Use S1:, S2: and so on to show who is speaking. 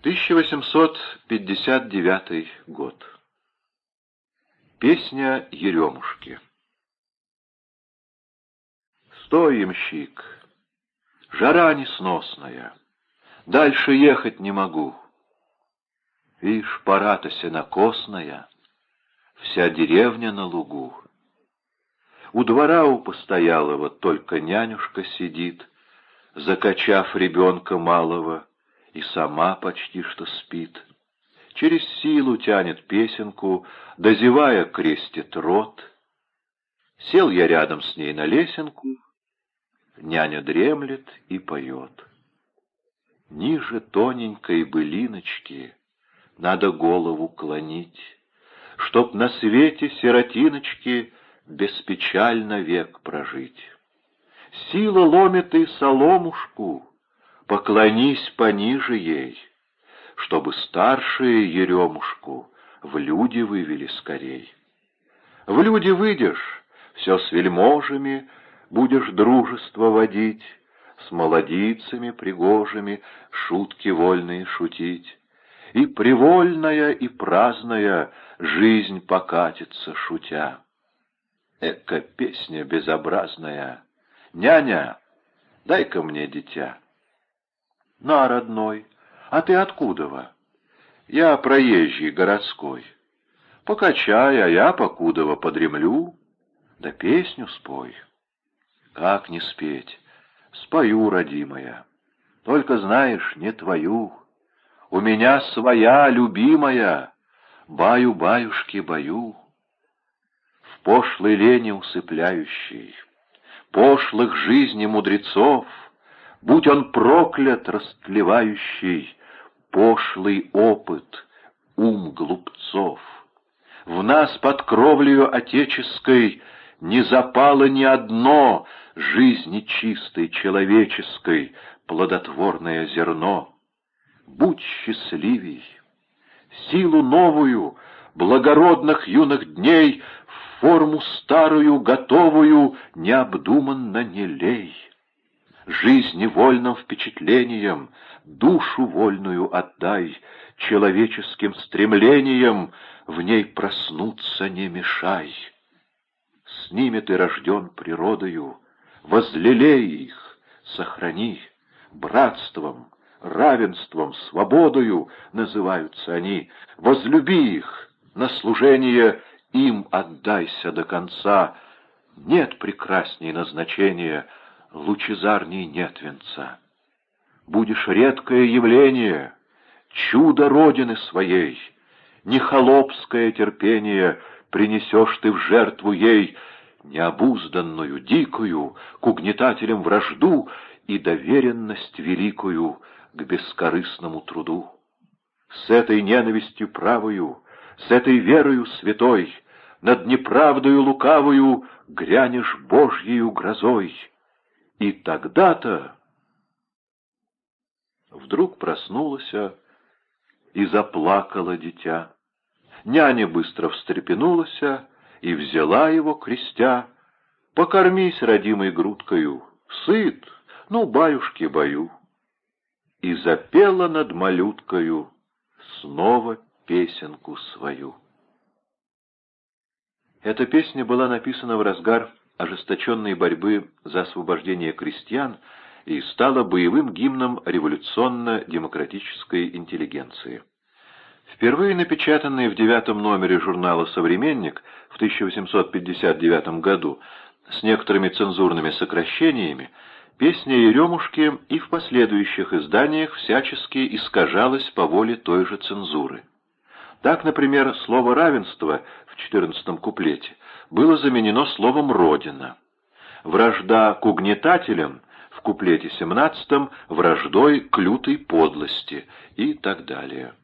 S1: 1859 год. Песня Еремушки. Стой, ямщик, жара несносная, Дальше ехать не могу. Вишь, пора-то сенокосная, Вся деревня на лугу. У двора у постоялого Только нянюшка сидит, Закачав ребенка малого, И сама почти что спит. Через силу тянет песенку, Дозевая крестит рот. Сел я рядом с ней на лесенку, Няня дремлет и поет. Ниже тоненькой былиночки Надо голову клонить, Чтоб на свете сиротиночки Беспечально век прожить. Сила ломит и соломушку, Поклонись пониже ей, Чтобы старшие еремушку В люди вывели скорей. В люди выйдешь, все с вельможами Будешь дружество водить, С молодицами пригожими Шутки вольные шутить. И привольная, и праздная Жизнь покатится, шутя. Эка песня безобразная. Няня, дай-ка мне дитя. На, родной, а ты откуда? Я проезжий городской. Покачай, а я покудова подремлю, да песню спой. Как не спеть? Спою, родимая. Только, знаешь, не твою. У меня своя, любимая. Баю-баюшки, баю. В пошлой лени усыпляющей, Пошлых жизни мудрецов, Будь он проклят, растлевающий, Пошлый опыт, ум глупцов. В нас под кровлею отеческой Не запало ни одно Жизни чистой, человеческой, Плодотворное зерно. Будь счастливей, силу новую, Благородных юных дней В форму старую, готовую, Необдуманно не лей жизни вольным впечатлением, душу вольную отдай, человеческим стремлением в ней проснуться не мешай. С ними ты рожден природою, возлелей их, сохрани, братством, равенством, свободою называются они, возлюби их, на служение им отдайся до конца, нет прекрасней назначения — лучезарней нет венца. Будешь редкое явление, чудо Родины своей, не холопское терпение принесешь ты в жертву ей, необузданную, дикую, к угнетателям вражду и доверенность великую к бескорыстному труду. С этой ненавистью правою, с этой верою святой, над неправдою лукавою грянешь Божьею грозой. И тогда-то вдруг проснулась и заплакала дитя. Няня быстро встрепенулась и взяла его, крестя. «Покормись, родимой грудкою, сыт, ну, баюшки, бою». И запела над малюткою снова песенку свою. Эта песня была написана в разгар ожесточенной борьбы за освобождение крестьян и стала боевым гимном революционно-демократической интеллигенции. Впервые напечатанный в девятом номере журнала «Современник» в 1859 году с некоторыми цензурными сокращениями, песня Еремушки и в последующих изданиях всячески искажалась по воле той же цензуры. Так, например, слово «равенство» в четырнадцатом куплете было заменено словом «родина». Вражда к угнетателям в куплете семнадцатом враждой к лютой подлости и так далее.